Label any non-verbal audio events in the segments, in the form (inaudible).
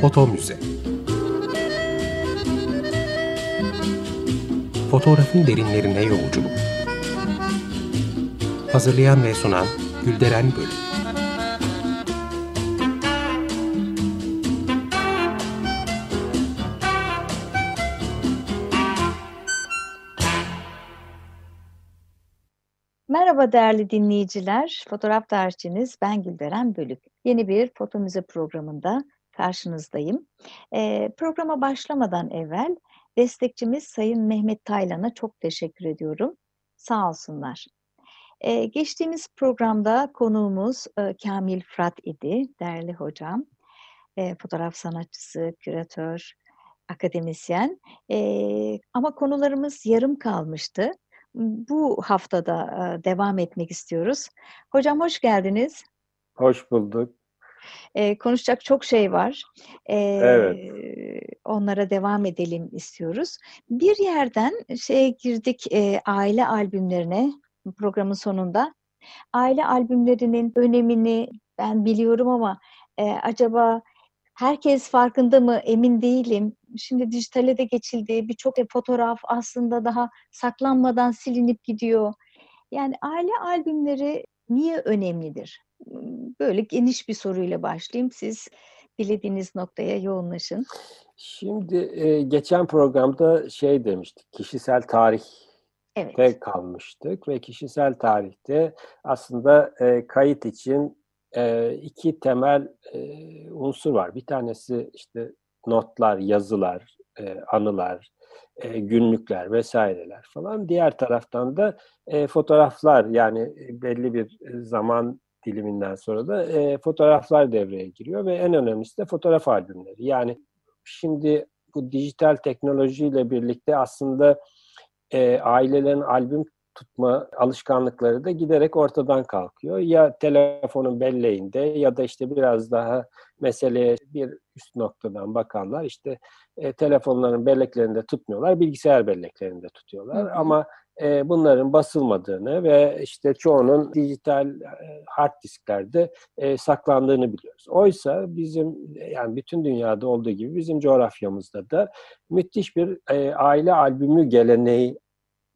Foto Müze Fotoğrafın derinlerine yolculuk Hazırlayan ve sunan Gülderen Bölüm Merhaba değerli dinleyiciler. Fotoğraf tarihçiniz ben Gülderen Bölük. Yeni bir foto müze programında karşınızdayım. Ee, programa başlamadan evvel destekçimiz Sayın Mehmet Taylan'a çok teşekkür ediyorum. Sağ olsunlar. Ee, geçtiğimiz programda konuğumuz e, Kamil Fırat idi, değerli hocam. E, fotoğraf sanatçısı, küratör, akademisyen. E, ama konularımız yarım kalmıştı bu haftada devam etmek istiyoruz. Hocam hoş geldiniz. Hoş bulduk. Ee, konuşacak çok şey var. Ee, evet. Onlara devam edelim istiyoruz. Bir yerden şeye girdik e, aile albümlerine programın sonunda. Aile albümlerinin önemini ben biliyorum ama e, acaba herkes farkında mı emin değilim. Şimdi dijitale de geçildi. Birçok fotoğraf aslında daha saklanmadan silinip gidiyor. Yani aile albümleri niye önemlidir? Böyle geniş bir soruyla başlayayım. Siz dilediğiniz noktaya yoğunlaşın. Şimdi e, geçen programda şey demiştik, kişisel tarih evet. kalmıştık ve kişisel tarihte aslında e, kayıt için e, iki temel e, unsur var. Bir tanesi işte notlar, yazılar, e, anılar, e, günlükler vesaireler falan. Diğer taraftan da e, fotoğraflar yani belli bir zaman diliminden sonra da e, fotoğraflar devreye giriyor ve en önemlisi de fotoğraf albümleri. Yani şimdi bu dijital teknolojiyle birlikte aslında e, ailelerin albüm tutma alışkanlıkları da giderek ortadan kalkıyor. Ya telefonun belleğinde ya da işte biraz daha meseleye bir üst noktadan bakanlar işte e, telefonların belleklerinde tutmuyorlar, bilgisayar belleklerinde tutuyorlar. Hı hı. Ama e, bunların basılmadığını ve işte çoğunun dijital e, hard disklerde e, saklandığını biliyoruz. Oysa bizim yani bütün dünyada olduğu gibi bizim coğrafyamızda da müthiş bir e, aile albümü geleneği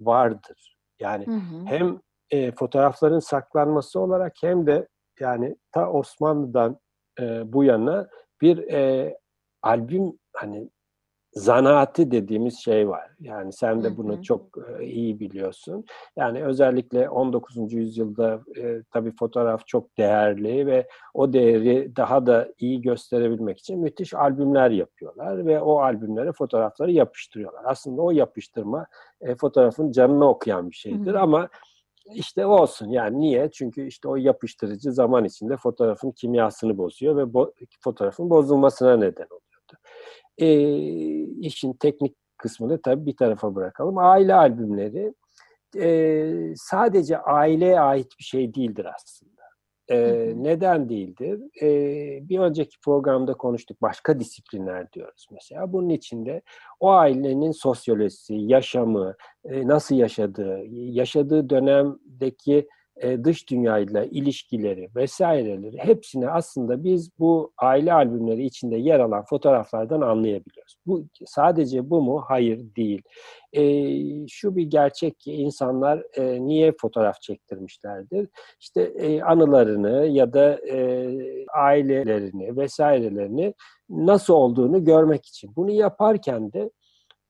vardır. Yani hı hı. hem e, fotoğrafların saklanması olarak hem de yani ta Osmanlı'dan e, bu yana bir e, albüm hani zanaati dediğimiz şey var. Yani sen de bunu hı hı. çok iyi biliyorsun. Yani özellikle 19. yüzyılda e, tabii fotoğraf çok değerli ve o değeri daha da iyi gösterebilmek için müthiş albümler yapıyorlar ve o albümlere fotoğrafları yapıştırıyorlar. Aslında o yapıştırma e, fotoğrafın canını okuyan bir şeydir hı hı. ama işte olsun yani niye? Çünkü işte o yapıştırıcı zaman içinde fotoğrafın kimyasını bozuyor ve bo- fotoğrafın bozulmasına neden oluyordu. E, işin teknik kısmını tabii bir tarafa bırakalım. Aile albümleri e, sadece aileye ait bir şey değildir aslında. E, neden değildir? E, bir önceki programda konuştuk. Başka disiplinler diyoruz mesela. Bunun içinde o ailenin sosyolojisi, yaşamı, e, nasıl yaşadığı, yaşadığı dönemdeki e, dış dünyayla ilişkileri vesaireleri hepsini aslında biz bu aile albümleri içinde yer alan fotoğraflardan anlayabiliyoruz. Bu sadece bu mu? Hayır değil. E, şu bir gerçek ki insanlar e, niye fotoğraf çektirmişlerdir? İşte e, anılarını ya da e, ailelerini vesairelerini nasıl olduğunu görmek için. Bunu yaparken de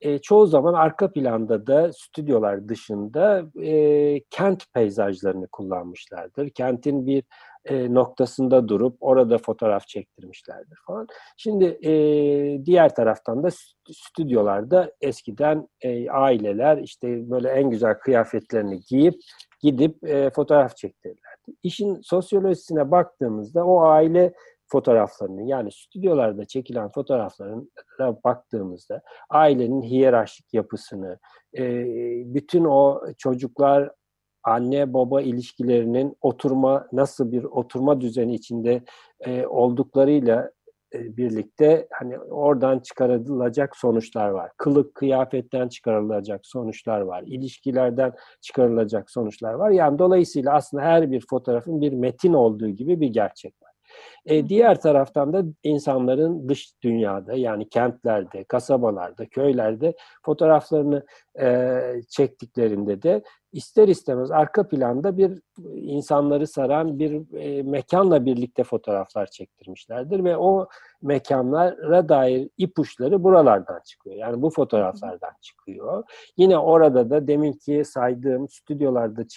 e, çoğu zaman arka planda da stüdyolar dışında e, kent peyzajlarını kullanmışlardır. Kentin bir e, noktasında durup orada fotoğraf çektirmişlerdir falan. Şimdi e, diğer taraftan da stüdyolarda eskiden e, aileler işte böyle en güzel kıyafetlerini giyip gidip e, fotoğraf çektirirlerdi. İşin sosyolojisine baktığımızda o aile fotoğraflarını yani stüdyolarda çekilen fotoğraflara baktığımızda ailenin hiyerarşik yapısını, bütün o çocuklar anne baba ilişkilerinin oturma nasıl bir oturma düzeni içinde olduklarıyla birlikte hani oradan çıkarılacak sonuçlar var. Kılık kıyafetten çıkarılacak sonuçlar var. İlişkilerden çıkarılacak sonuçlar var. Yani dolayısıyla aslında her bir fotoğrafın bir metin olduğu gibi bir gerçek var. E, diğer taraftan da insanların dış dünyada yani kentlerde, kasabalarda, köylerde fotoğraflarını e, çektiklerinde de ister istemez arka planda bir insanları saran bir e, mekanla birlikte fotoğraflar çektirmişlerdir ve o mekanlara dair ipuçları buralardan çıkıyor. Yani bu fotoğraflardan çıkıyor. Yine orada da deminki saydığım stüdyolarda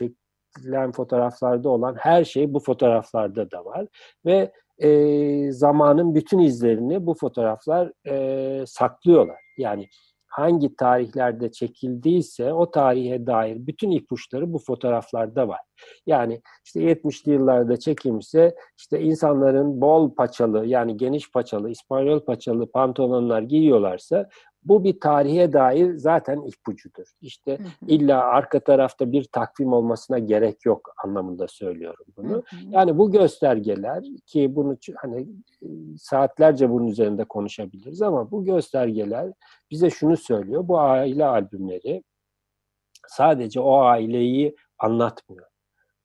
çekilen fotoğraflarda olan her şey bu fotoğraflarda da var ve e, zamanın bütün izlerini bu fotoğraflar e, saklıyorlar. Yani hangi tarihlerde çekildiyse o tarihe dair bütün ipuçları bu fotoğraflarda var. Yani işte 70'li yıllarda çekilmişse işte insanların bol paçalı yani geniş paçalı, İspanyol paçalı pantolonlar giyiyorlarsa bu bir tarihe dair zaten ipucudur. İşte illa arka tarafta bir takvim olmasına gerek yok anlamında söylüyorum bunu. Yani bu göstergeler ki bunu hani saatlerce bunun üzerinde konuşabiliriz ama bu göstergeler bize şunu söylüyor. Bu aile albümleri sadece o aileyi anlatmıyor.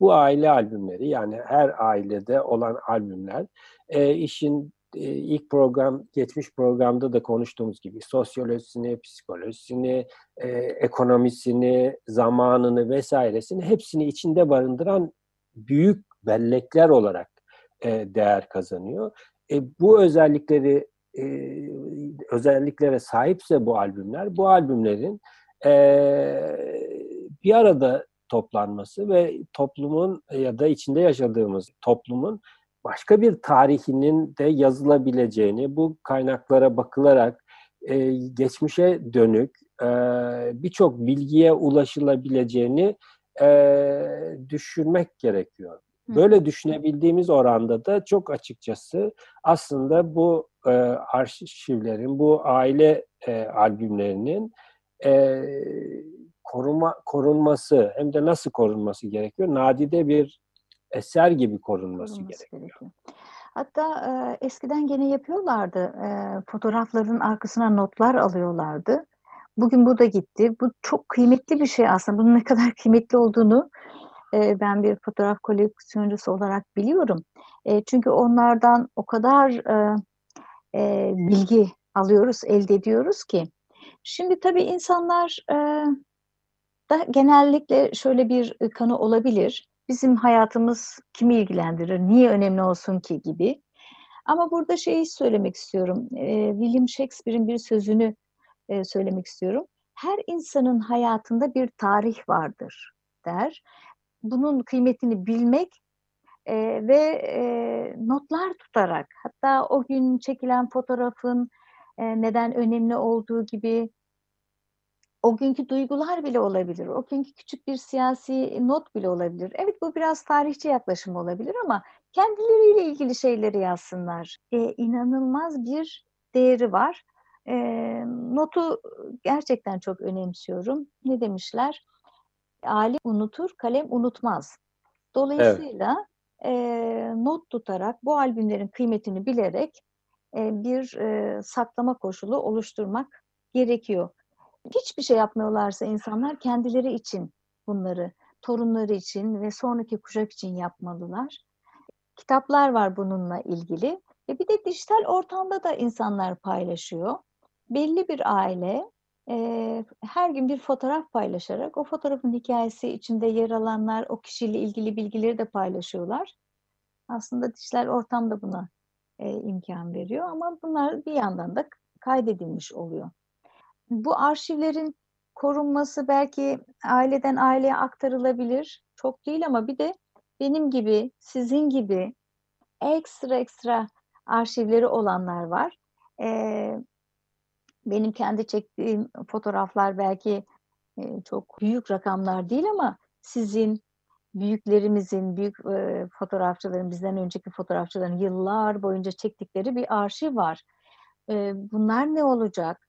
Bu aile albümleri yani her ailede olan albümler e, işin e, ilk program, geçmiş programda da konuştuğumuz gibi sosyolojisini, psikolojisini, e, ekonomisini, zamanını vesairesini hepsini içinde barındıran büyük bellekler olarak e, değer kazanıyor. E, bu özellikleri e, özelliklere sahipse bu albümler, bu albümlerin e, bir arada toplanması ve toplumun ya da içinde yaşadığımız toplumun başka bir tarihinin de yazılabileceğini, bu kaynaklara bakılarak e, geçmişe dönük e, birçok bilgiye ulaşılabileceğini e, düşünmek gerekiyor. Böyle düşünebildiğimiz oranda da çok açıkçası aslında bu e, arşivlerin, bu aile e, albümlerinin e, koruma korunması hem de nasıl korunması gerekiyor? Nadide bir eser gibi korunması, korunması gerekiyor. gerekiyor. Hatta e, eskiden gene yapıyorlardı. E, fotoğrafların arkasına notlar alıyorlardı. Bugün bu da gitti. Bu çok kıymetli bir şey aslında. Bunun ne kadar kıymetli olduğunu e, ben bir fotoğraf koleksiyoncusu olarak biliyorum. E, çünkü onlardan o kadar e, e, bilgi alıyoruz, elde ediyoruz ki. Şimdi tabii insanlar e, da genellikle şöyle bir kanı olabilir bizim hayatımız kimi ilgilendirir, niye önemli olsun ki gibi. Ama burada şeyi söylemek istiyorum. E, William Shakespeare'in bir sözünü e, söylemek istiyorum. Her insanın hayatında bir tarih vardır der. Bunun kıymetini bilmek e, ve e, notlar tutarak hatta o gün çekilen fotoğrafın neden önemli olduğu gibi o günkü duygular bile olabilir. O günkü küçük bir siyasi not bile olabilir. Evet bu biraz tarihçi yaklaşım olabilir ama kendileriyle ilgili şeyleri yazsınlar. E, inanılmaz bir değeri var. E, notu gerçekten çok önemsiyorum. Ne demişler? Alim unutur, kalem unutmaz. Dolayısıyla evet. e, not tutarak bu albümlerin kıymetini bilerek e, bir e, saklama koşulu oluşturmak gerekiyor hiçbir şey yapmıyorlarsa insanlar kendileri için bunları, torunları için ve sonraki kuşak için yapmalılar. Kitaplar var bununla ilgili. Ve bir de dijital ortamda da insanlar paylaşıyor. Belli bir aile e, her gün bir fotoğraf paylaşarak o fotoğrafın hikayesi içinde yer alanlar, o kişiyle ilgili bilgileri de paylaşıyorlar. Aslında dijital ortam da buna e, imkan veriyor ama bunlar bir yandan da kaydedilmiş oluyor bu arşivlerin korunması belki aileden aileye aktarılabilir. Çok değil ama bir de benim gibi, sizin gibi ekstra ekstra arşivleri olanlar var. Ee, benim kendi çektiğim fotoğraflar belki e, çok büyük rakamlar değil ama sizin büyüklerimizin, büyük e, fotoğrafçıların, bizden önceki fotoğrafçıların yıllar boyunca çektikleri bir arşiv var. E, bunlar ne olacak?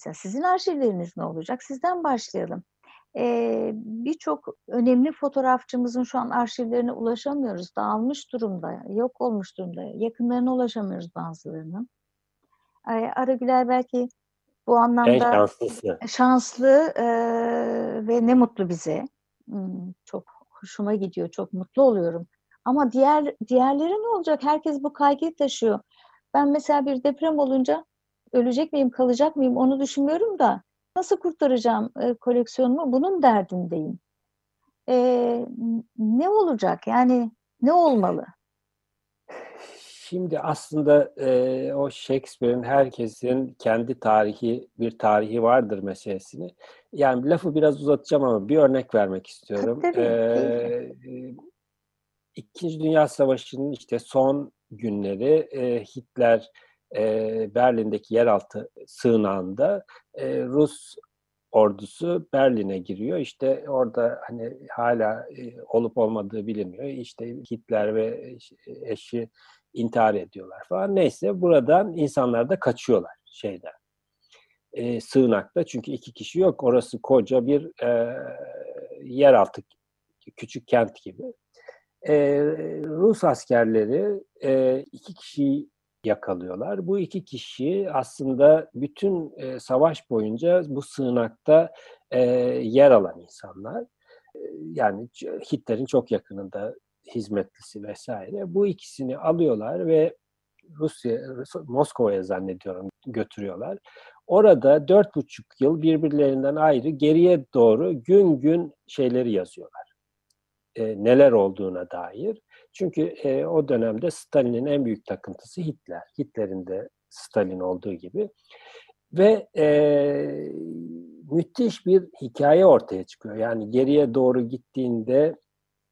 Mesela sizin arşivleriniz ne olacak? Sizden başlayalım. Ee, Birçok önemli fotoğrafçımızın şu an arşivlerine ulaşamıyoruz. Dağılmış durumda, yok olmuş durumda. Yakınlarına ulaşamıyoruz bazılarının. Ee, Aragüler belki bu anlamda şanslı e, ve ne mutlu bize. Hmm, çok hoşuma gidiyor, çok mutlu oluyorum Ama diğer diğerleri ne olacak? Herkes bu kaygıyı taşıyor. Ben mesela bir deprem olunca ölecek miyim, kalacak mıyım onu düşünmüyorum da nasıl kurtaracağım e, koleksiyonumu bunun derdindeyim. E, ne olacak? Yani ne olmalı? Şimdi aslında e, o Shakespeare'in herkesin kendi tarihi bir tarihi vardır meselesini. Yani lafı biraz uzatacağım ama bir örnek vermek istiyorum. Tabii, ee, İkinci Dünya Savaşı'nın işte son günleri e, Hitler e, Berlin'deki yeraltı sığınağında e, Rus ordusu Berlin'e giriyor. İşte orada hani hala e, olup olmadığı bilinmiyor. İşte Hitler ve eşi intihar ediyorlar falan. Neyse buradan insanlar da kaçıyorlar şeyden. E, sığınakta çünkü iki kişi yok. Orası koca bir e, yeraltı küçük kent gibi. E, Rus askerleri e, iki kişiyi yakalıyorlar. Bu iki kişi aslında bütün e, savaş boyunca bu sığınakta e, yer alan insanlar. E, yani Hitler'in çok yakınında hizmetlisi vesaire. Bu ikisini alıyorlar ve Rusya, Moskova'ya zannediyorum götürüyorlar. Orada dört buçuk yıl birbirlerinden ayrı geriye doğru gün gün şeyleri yazıyorlar. E, neler olduğuna dair. Çünkü e, o dönemde Stalin'in en büyük takıntısı Hitler. Hitler'in de Stalin olduğu gibi. Ve e, müthiş bir hikaye ortaya çıkıyor. Yani geriye doğru gittiğinde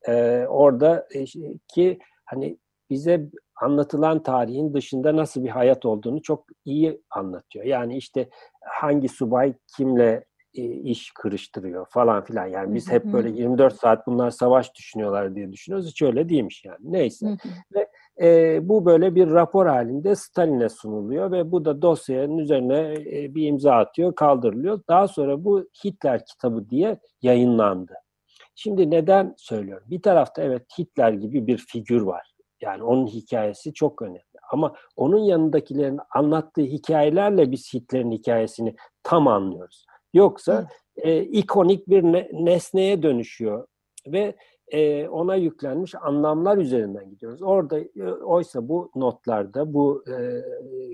e, orada e, ki hani bize anlatılan tarihin dışında nasıl bir hayat olduğunu çok iyi anlatıyor. Yani işte hangi subay kimle iş kırıştırıyor falan filan. Yani biz hep böyle 24 saat bunlar savaş düşünüyorlar diye düşünüyoruz. Hiç öyle değilmiş yani. Neyse. Ve e, bu böyle bir rapor halinde Stalin'e sunuluyor ve bu da dosyanın üzerine e, bir imza atıyor, kaldırılıyor. Daha sonra bu Hitler kitabı diye yayınlandı. Şimdi neden söylüyorum? Bir tarafta evet Hitler gibi bir figür var. Yani onun hikayesi çok önemli. Ama onun yanındakilerin anlattığı hikayelerle biz Hitler'in hikayesini tam anlıyoruz. Yoksa e, ikonik bir ne, nesneye dönüşüyor ve e, ona yüklenmiş anlamlar üzerinden gidiyoruz. Orada e, oysa bu notlarda, bu e,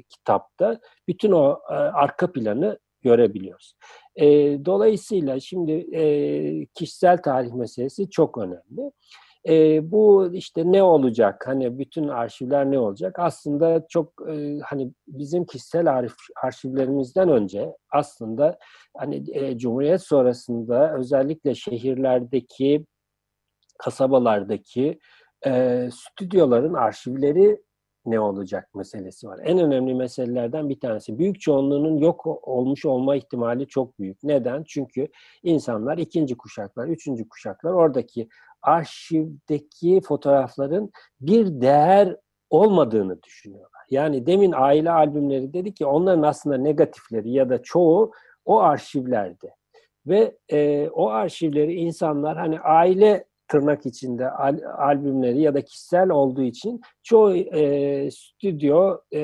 kitapta bütün o e, arka planı görebiliyoruz. E, dolayısıyla şimdi e, kişisel tarih meselesi çok önemli. E, bu işte ne olacak? Hani bütün arşivler ne olacak? Aslında çok e, hani bizim kişisel arşiv, arşivlerimizden önce aslında hani e, Cumhuriyet sonrasında özellikle şehirlerdeki kasabalardaki e, stüdyoların arşivleri ne olacak meselesi var. En önemli meselelerden bir tanesi. Büyük çoğunluğunun yok olmuş olma ihtimali çok büyük. Neden? Çünkü insanlar ikinci kuşaklar, üçüncü kuşaklar oradaki arşivdeki fotoğrafların bir değer olmadığını düşünüyorlar. Yani demin aile albümleri dedi ki onların aslında negatifleri ya da çoğu o arşivlerde. Ve e, o arşivleri insanlar hani aile tırnak içinde al, albümleri ya da kişisel olduğu için çoğu e, stüdyo e,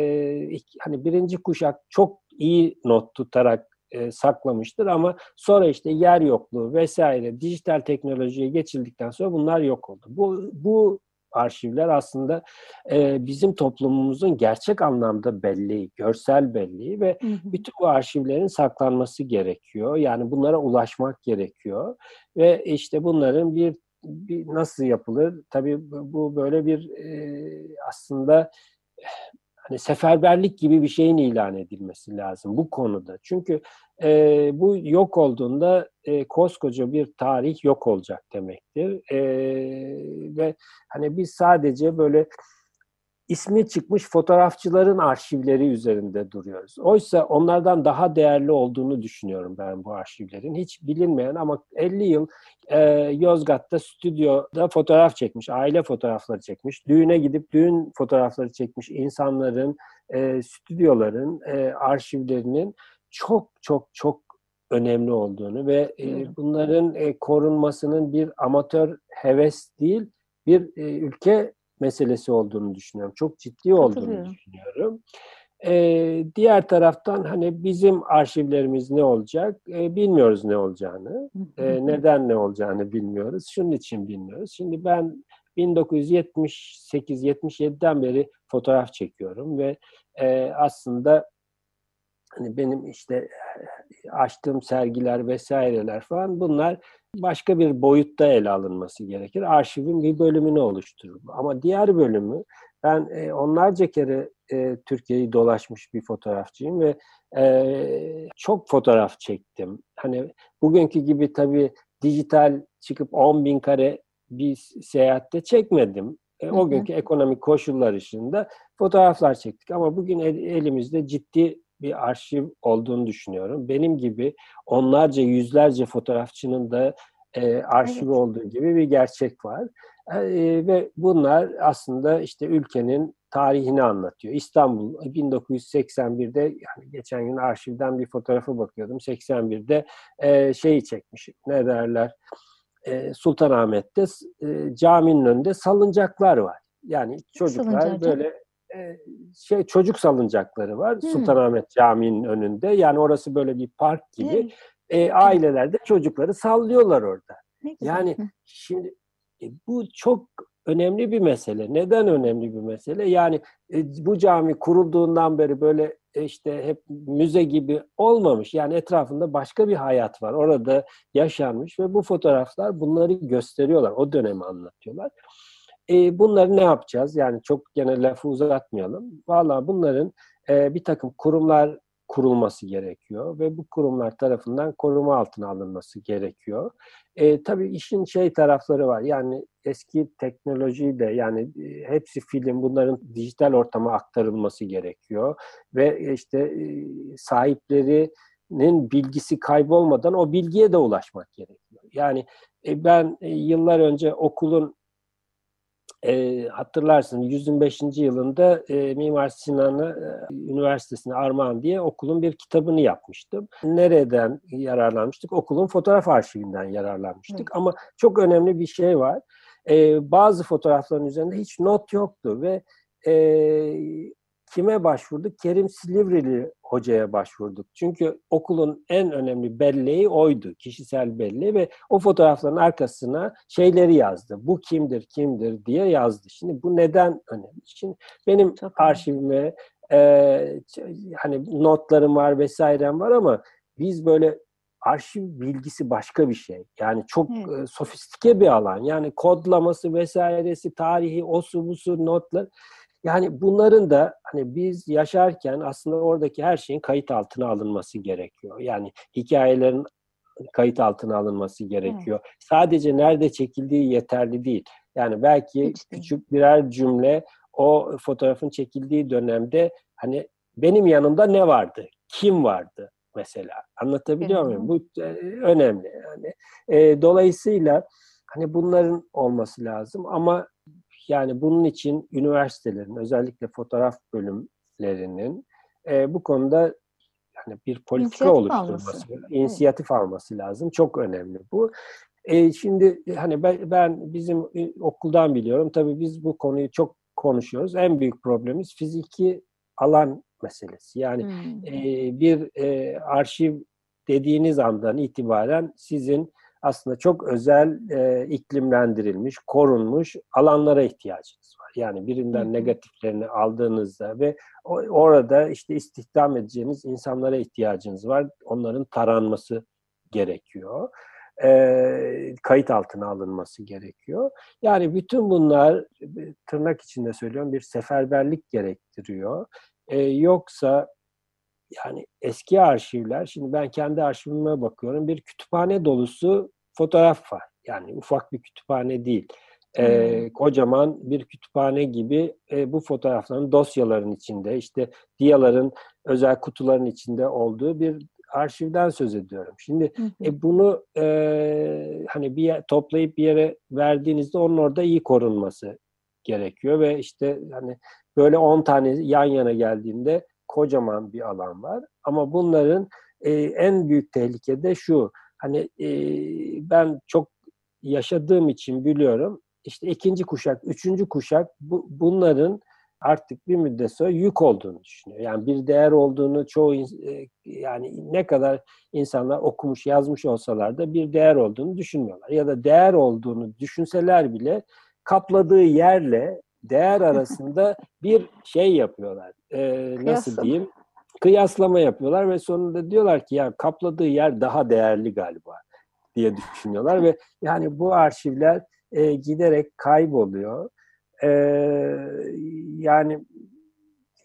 hani birinci kuşak çok iyi not tutarak e, saklamıştır ama sonra işte yer yokluğu vesaire dijital teknolojiye geçildikten sonra bunlar yok oldu. Bu bu arşivler aslında e, bizim toplumumuzun gerçek anlamda belleği, görsel belleği ve hı hı. bütün bu arşivlerin saklanması gerekiyor. Yani bunlara ulaşmak gerekiyor ve işte bunların bir bir nasıl yapılır? Tabii bu böyle bir e, aslında hani seferberlik gibi bir şeyin ilan edilmesi lazım bu konuda. Çünkü e, bu yok olduğunda e, koskoca bir tarih yok olacak demektir. E, ve hani biz sadece böyle ismi çıkmış fotoğrafçıların arşivleri üzerinde duruyoruz. Oysa onlardan daha değerli olduğunu düşünüyorum ben bu arşivlerin. Hiç bilinmeyen ama 50 yıl e, Yozgat'ta stüdyoda fotoğraf çekmiş, aile fotoğrafları çekmiş, düğüne gidip düğün fotoğrafları çekmiş insanların, e, stüdyoların, e, arşivlerinin çok çok çok önemli olduğunu ve e, bunların e, korunmasının bir amatör heves değil, bir e, ülke meselesi olduğunu düşünüyorum. Çok ciddi olduğunu düşünüyorum. Ee, diğer taraftan hani bizim arşivlerimiz ne olacak? Ee, bilmiyoruz ne olacağını. Ee, neden ne olacağını bilmiyoruz. Şunun için bilmiyoruz. Şimdi ben 1978-77'den beri fotoğraf çekiyorum ve e, aslında hani benim işte açtığım sergiler vesaireler falan bunlar başka bir boyutta ele alınması gerekir. Arşivin bir bölümünü oluşturur. Ama diğer bölümü ben e, onlarca kere e, Türkiye'yi dolaşmış bir fotoğrafçıyım ve e, çok fotoğraf çektim. Hani bugünkü gibi tabii dijital çıkıp 10 bin kare bir seyahatte çekmedim. E, o günkü ekonomik koşullar içinde fotoğraflar çektik. Ama bugün el, elimizde ciddi bir arşiv olduğunu düşünüyorum. Benim gibi onlarca, yüzlerce fotoğrafçının da e, arşivi evet. olduğu gibi bir gerçek var. E, ve bunlar aslında işte ülkenin tarihini anlatıyor. İstanbul 1981'de yani geçen gün arşivden bir fotoğrafa bakıyordum. 81'de e, şeyi çekmiş. Ne derler? E, Sultanahmet'te e, caminin önünde salıncaklar var. Yani çocuklar Salıncağı. böyle e, şey çocuk salıncakları var hmm. Sultanahmet Camii'nin önünde. Yani orası böyle bir park gibi. E, aileler de çocukları sallıyorlar orada. Yani şimdi e, bu çok önemli bir mesele. Neden önemli bir mesele? Yani e, bu cami kurulduğundan beri böyle e, işte hep müze gibi olmamış. Yani etrafında başka bir hayat var. Orada yaşanmış ve bu fotoğraflar bunları gösteriyorlar. O dönemi anlatıyorlar. E, bunları ne yapacağız? Yani çok gene lafı uzatmayalım. Valla bunların e, bir takım kurumlar kurulması gerekiyor ve bu kurumlar tarafından koruma altına alınması gerekiyor. E, tabii işin şey tarafları var. Yani eski teknolojiyle yani e, hepsi film bunların dijital ortama aktarılması gerekiyor ve işte e, sahiplerinin bilgisi kaybolmadan o bilgiye de ulaşmak gerekiyor. Yani e, ben e, yıllar önce okulun e, hatırlarsın 105. yılında e, Mimar Sinan'ı e, Üniversitesi'ne armağan diye okulun bir kitabını yapmıştım. Nereden yararlanmıştık? Okulun fotoğraf arşivinden yararlanmıştık. Evet. Ama çok önemli bir şey var. E, bazı fotoğrafların üzerinde hiç not yoktu ve e, kime başvurduk? Kerim Silivrili hocaya başvurduk. Çünkü okulun en önemli belleği oydu, kişisel belleği ve o fotoğrafların arkasına şeyleri yazdı. Bu kimdir, kimdir diye yazdı. Şimdi bu neden önemli? Şimdi benim Çok arşivime e, hani notlarım var vesairem var ama biz böyle arşiv bilgisi başka bir şey. Yani çok e, sofistike bir alan. Yani kodlaması vesairesi, tarihi, osu busu notlar. Yani bunların da hani biz yaşarken aslında oradaki her şeyin kayıt altına alınması gerekiyor. Yani hikayelerin kayıt altına alınması gerekiyor. Evet. Sadece nerede çekildiği yeterli değil. Yani belki Hiç küçük birer cümle o fotoğrafın çekildiği dönemde hani benim yanımda ne vardı? Kim vardı mesela? Anlatabiliyor evet. muyum? Bu e, önemli yani. E, dolayısıyla hani bunların olması lazım ama yani bunun için üniversitelerin özellikle fotoğraf bölümlerinin e, bu konuda yani bir politika inisiyatif oluşturması, alması. inisiyatif evet. alması lazım. Çok önemli bu. E, şimdi hani ben, ben bizim okuldan biliyorum. Tabii biz bu konuyu çok konuşuyoruz. En büyük problemimiz fiziki alan meselesi. Yani hmm. e, bir e, arşiv dediğiniz andan itibaren sizin aslında çok özel e, iklimlendirilmiş, korunmuş alanlara ihtiyacınız var. Yani birinden Hı. negatiflerini aldığınızda ve orada işte istihdam edeceğiniz insanlara ihtiyacınız var. Onların taranması gerekiyor. E, kayıt altına alınması gerekiyor. Yani bütün bunlar tırnak içinde söylüyorum bir seferberlik gerektiriyor. E, yoksa yani eski arşivler, şimdi ben kendi arşivime bakıyorum, bir kütüphane dolusu fotoğraf var. Yani ufak bir kütüphane değil. Ee, kocaman bir kütüphane gibi e, bu fotoğrafların dosyaların içinde, işte diyaların özel kutuların içinde olduğu bir arşivden söz ediyorum. Şimdi E, bunu e, hani bir yer, toplayıp bir yere verdiğinizde onun orada iyi korunması gerekiyor ve işte hani böyle 10 tane yan yana geldiğinde kocaman bir alan var. Ama bunların e, en büyük tehlike de şu. Hani e, ben çok yaşadığım için biliyorum. İşte ikinci kuşak, üçüncü kuşak bu, bunların artık bir müddet sonra yük olduğunu düşünüyor. Yani bir değer olduğunu çoğu yani ne kadar insanlar okumuş, yazmış olsalar da bir değer olduğunu düşünmüyorlar. Ya da değer olduğunu düşünseler bile kapladığı yerle değer arasında (laughs) bir şey yapıyorlar. Ee, nasıl diyeyim? Kıyaslama yapıyorlar ve sonunda diyorlar ki ya kapladığı yer daha değerli galiba diye düşünüyorlar ve yani bu arşivler e, giderek kayboluyor. E, yani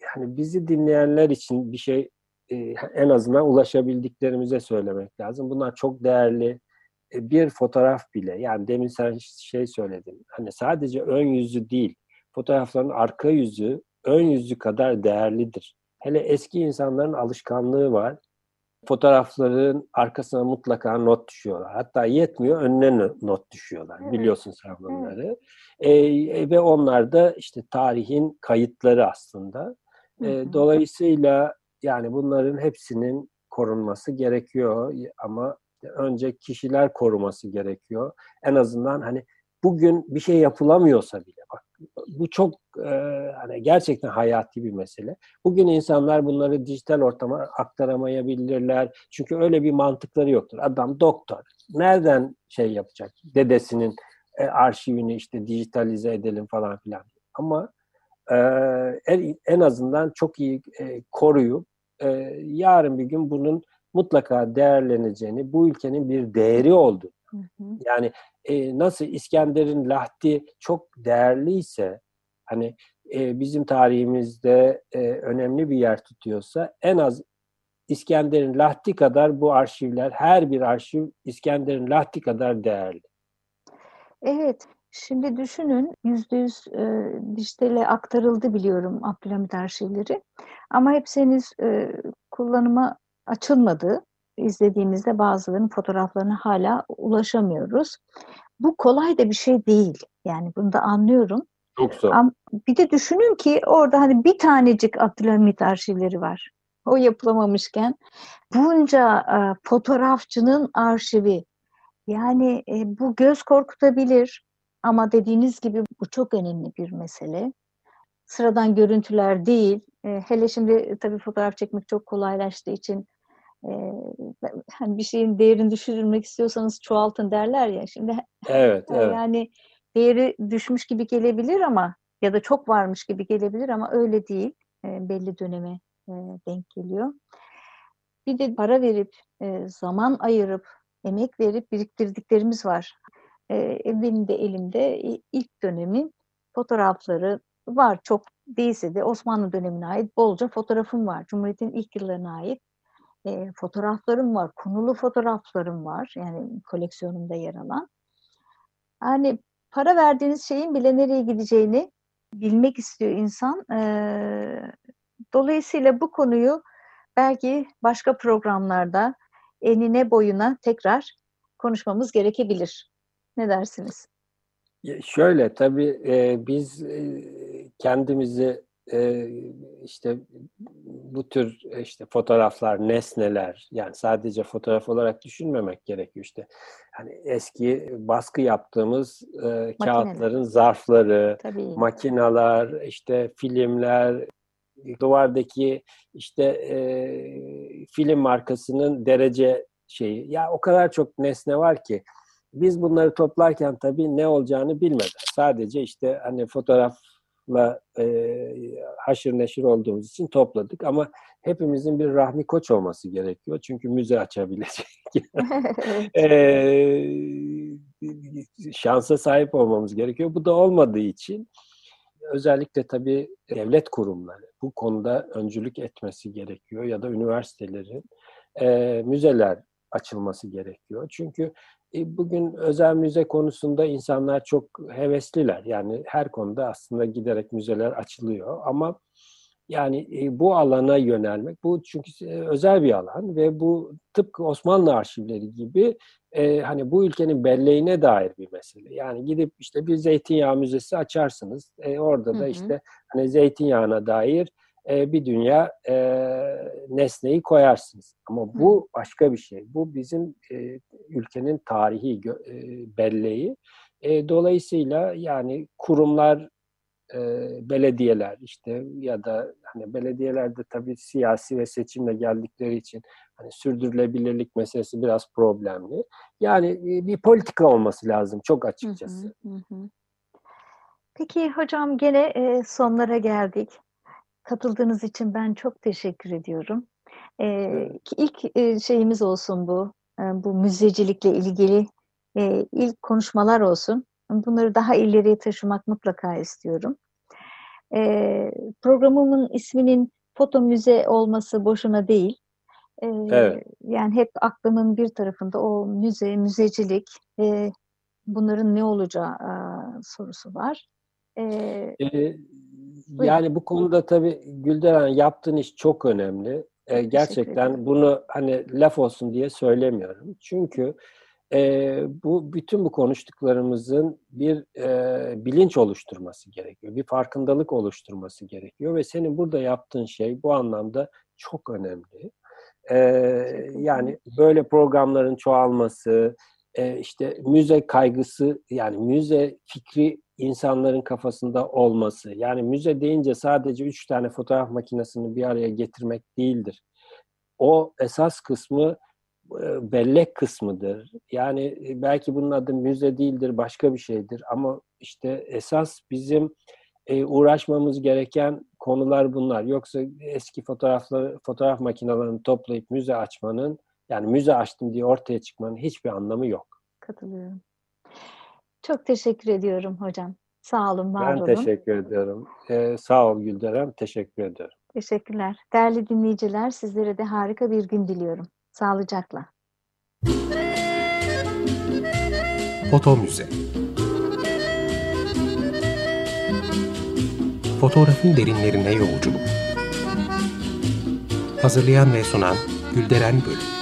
yani bizi dinleyenler için bir şey e, en azından ulaşabildiklerimize söylemek lazım. Bunlar çok değerli e, bir fotoğraf bile yani demin sen şey söyledin hani sadece ön yüzü değil fotoğrafların arka yüzü ön yüzü kadar değerlidir. Hele eski insanların alışkanlığı var. Fotoğrafların arkasına mutlaka not düşüyorlar. Hatta yetmiyor önüne not düşüyorlar. Evet. Biliyorsun sen bunları. Evet. Ee, ve onlar da işte tarihin kayıtları aslında. Ee, dolayısıyla yani bunların hepsinin korunması gerekiyor ama önce kişiler koruması gerekiyor. En azından hani bugün bir şey yapılamıyorsa bile bu çok e, hani gerçekten hayati bir mesele. Bugün insanlar bunları dijital ortama aktaramayabilirler. Çünkü öyle bir mantıkları yoktur. Adam doktor. Nereden şey yapacak? Dedesinin e, arşivini işte dijitalize edelim falan filan. Ama e, en, en azından çok iyi e, koruyup e, yarın bir gün bunun mutlaka değerleneceğini, bu ülkenin bir değeri olduğu. Yani e, nasıl İskender'in Lahti çok değerliyse, hani e, bizim tarihimizde e, önemli bir yer tutuyorsa en az İskender'in Lahti kadar bu arşivler, her bir arşiv İskender'in Lahti kadar değerli. Evet, şimdi düşünün yüzde yüz e, dijitale aktarıldı biliyorum Abdülhamit arşivleri. Ama hepsi henüz e, kullanıma açılmadı. İzlediğimizde bazılarının fotoğraflarına hala ulaşamıyoruz. Bu kolay da bir şey değil. Yani bunu da anlıyorum. Çok zor. Bir de düşünün ki orada hani bir tanecik Abdülhamit arşivleri var. O yapılamamışken bunca e, fotoğrafçının arşivi. Yani e, bu göz korkutabilir ama dediğiniz gibi bu çok önemli bir mesele. Sıradan görüntüler değil. E, hele şimdi tabii fotoğraf çekmek çok kolaylaştığı için hani bir şeyin değerini düşürmek istiyorsanız çoğaltın derler ya. Şimdi evet, evet. yani değeri düşmüş gibi gelebilir ama ya da çok varmış gibi gelebilir ama öyle değil. belli döneme denk geliyor. Bir de para verip, zaman ayırıp, emek verip biriktirdiklerimiz var. benim de elimde ilk dönemin fotoğrafları var. Çok değilse de Osmanlı dönemine ait bolca fotoğrafım var. Cumhuriyet'in ilk yıllarına ait e, fotoğraflarım var. Konulu fotoğraflarım var. Yani koleksiyonumda yer alan. Yani para verdiğiniz şeyin bile nereye gideceğini bilmek istiyor insan. E, dolayısıyla bu konuyu belki başka programlarda enine boyuna tekrar konuşmamız gerekebilir. Ne dersiniz? Şöyle tabii e, biz e, kendimizi e, işte bu tür işte fotoğraflar, nesneler yani sadece fotoğraf olarak düşünmemek gerekiyor işte. Hani eski baskı yaptığımız e, kağıtların zarfları, Tabii. makinalar, işte filmler, duvardaki işte e, film markasının derece şeyi. Ya o kadar çok nesne var ki biz bunları toplarken tabii ne olacağını bilmeden sadece işte hani fotoğraf la e, haşır neşir olduğumuz için topladık ama hepimizin bir Rahmi Koç olması gerekiyor. Çünkü müze açabilecek. (laughs) e, şansa sahip olmamız gerekiyor. Bu da olmadığı için özellikle tabii devlet kurumları bu konuda öncülük etmesi gerekiyor ya da üniversitelerin e, müzeler açılması gerekiyor. Çünkü bugün özel müze konusunda insanlar çok hevesliler. Yani her konuda aslında giderek müzeler açılıyor ama yani e, bu alana yönelmek, bu çünkü e, özel bir alan ve bu tıpkı Osmanlı arşivleri gibi e, hani bu ülkenin belleğine dair bir mesele. Yani gidip işte bir zeytinyağı müzesi açarsınız. E, orada da hı hı. işte hani zeytinyağına dair e, bir dünya e, nesneyi koyarsınız. Ama bu başka bir şey. Bu bizim e, ülkenin tarihi e, belleği. E, dolayısıyla yani kurumlar, e, belediyeler işte ya da hani belediyelerde tabii siyasi ve seçimle geldikleri için hani sürdürülebilirlik meselesi biraz problemli. Yani e, bir politika olması lazım çok açıkçası. Hı hı hı. Peki hocam gene e, sonlara geldik. Katıldığınız için ben çok teşekkür ediyorum. E, ilk e, şeyimiz olsun bu. E, bu müzecilikle ilgili e, ilk konuşmalar olsun. Bunları daha ileriye taşımak mutlaka istiyorum. E, programımın isminin foto müze olması boşuna değil. E, evet. Yani hep aklımın bir tarafında o müze, müzecilik, e, bunların ne olacağı e, sorusu var. E, ee, yani bu konuda tabii Gülderen yaptığın iş çok önemli. E, gerçekten bunu hani laf olsun diye söylemiyorum. Çünkü e, bu bütün bu konuştuklarımızın bir e, bilinç oluşturması gerekiyor. Bir farkındalık oluşturması gerekiyor ve senin burada yaptığın şey bu anlamda çok önemli. E, yani böyle programların çoğalması, e, işte müze kaygısı yani müze fikri insanların kafasında olması. Yani müze deyince sadece üç tane fotoğraf makinesini bir araya getirmek değildir. O esas kısmı e, bellek kısmıdır. Yani e, belki bunun adı müze değildir, başka bir şeydir. Ama işte esas bizim e, uğraşmamız gereken konular bunlar. Yoksa eski fotoğrafları, fotoğraf makinelerini toplayıp müze açmanın, yani müze açtım diye ortaya çıkmanın hiçbir anlamı yok. Katılıyorum. Çok teşekkür ediyorum hocam. Sağ olun, var ben olun. Ben teşekkür ediyorum. Ee, sağ ol Gülderem, teşekkür ediyorum. Teşekkürler. Değerli dinleyiciler, sizlere de harika bir gün diliyorum. Sağlıcakla. Foto Müze Fotoğrafın derinlerine yolculuk Hazırlayan ve sunan Gülderen Bölüm